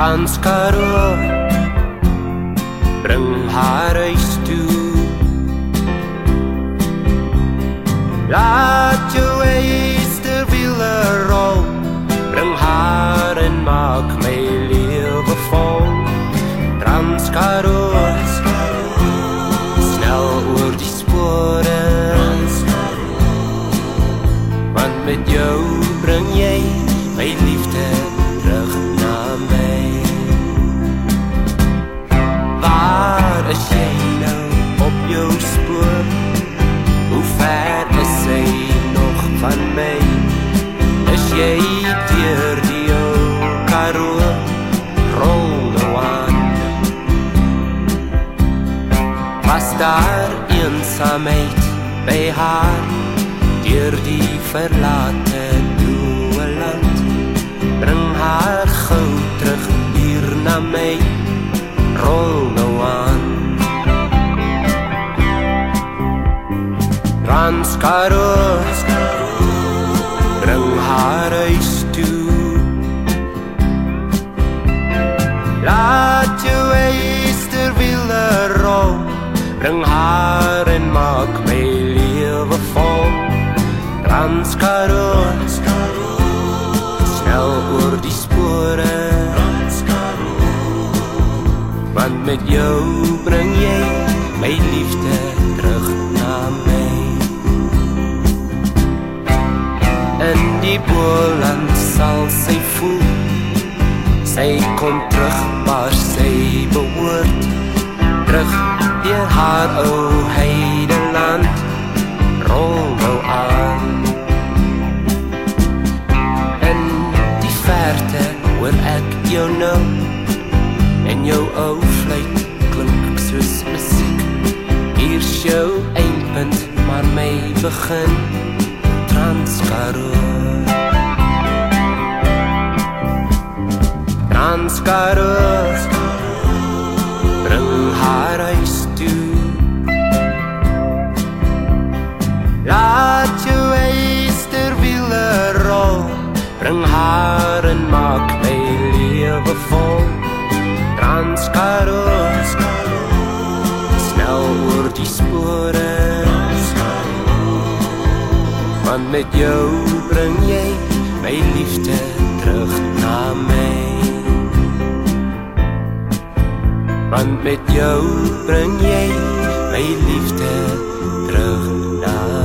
Transkaro bring haar huis toe Hoe ver is sy nog van my? Is jy deur die ou karoo? Rol nou aan Was daar eensaamheid by haar Deur die verlate droe land Bring haar gauw terug hier na my Rol nou aan Transkaro Bring haar huis toe. Laat jou eister wille rol. Bring haar en maak my lewe vol. Transkaro Snel oor die spore. Want met jou bring jy my liefde terug na my die boland sal sy voel. Sy kom terug waar sy behoort Terug deur haar ou heideland. Rol nou aan. In die verte hoor ek jou nou. En jou ou fluit klink soos musiek. Hier's jou eindpunt, maar my begin Transkaro Bring haar huis toe Laat jou eister wille rol Bring haar en maak my lewe vol Transkaro Snel oor die spore Want met jou bring jy my liefde terug na my Met jou bring jy my liefde terug na